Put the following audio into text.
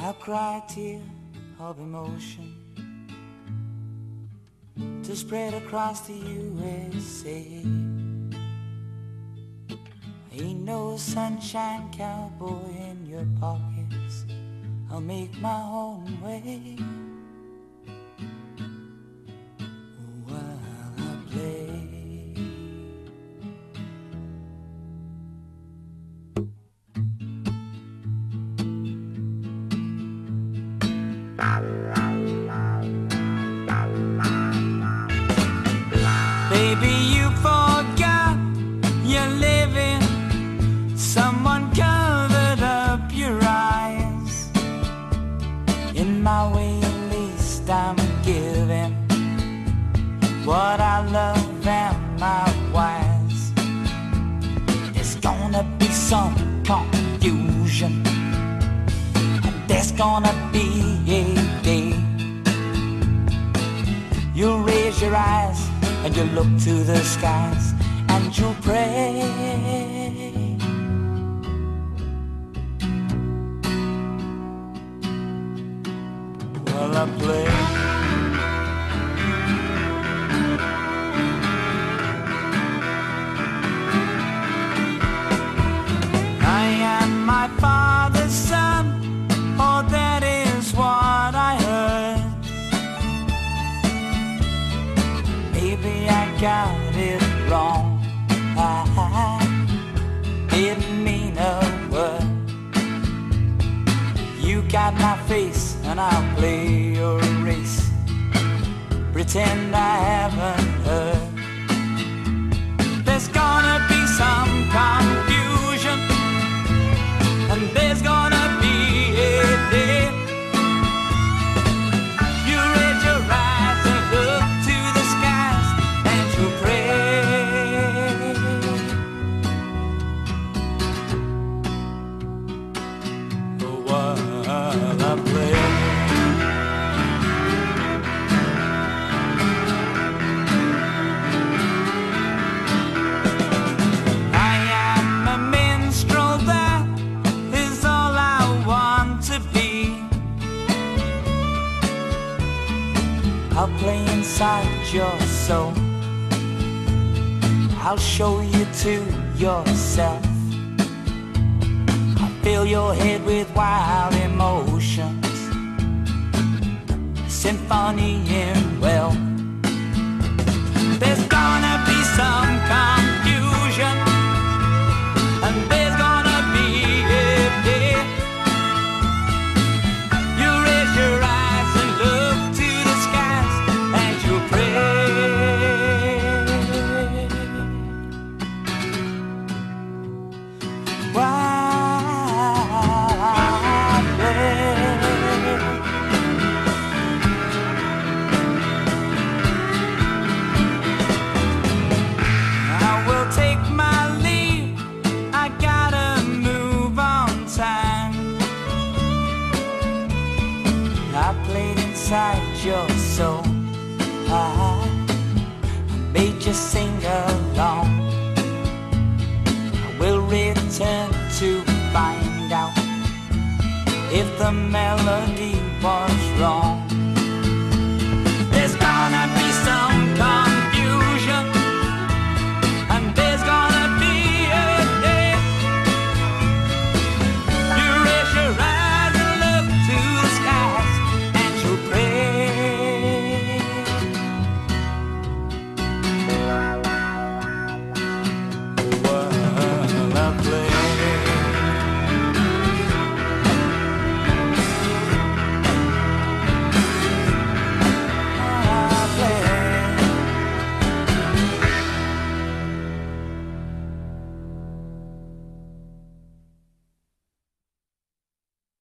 I'll cry a tear of emotion to spread across the USA. Ain't no sunshine cowboy in your pockets. I'll make my own way. Some confusion, and there's gonna be a day. You'll raise your eyes and you look to the skies and you pray. Well, I play. And I'll play your race. Pretend I haven't heard. There's gonna be some confusion, and there's a minstrel, that is all I want to be. I'll play inside your soul. I'll show you to yourself. I'll fill your head with wild emotions. Symphony in well. I played inside your soul. I made you sing along. I will return to find out if the melody was wrong.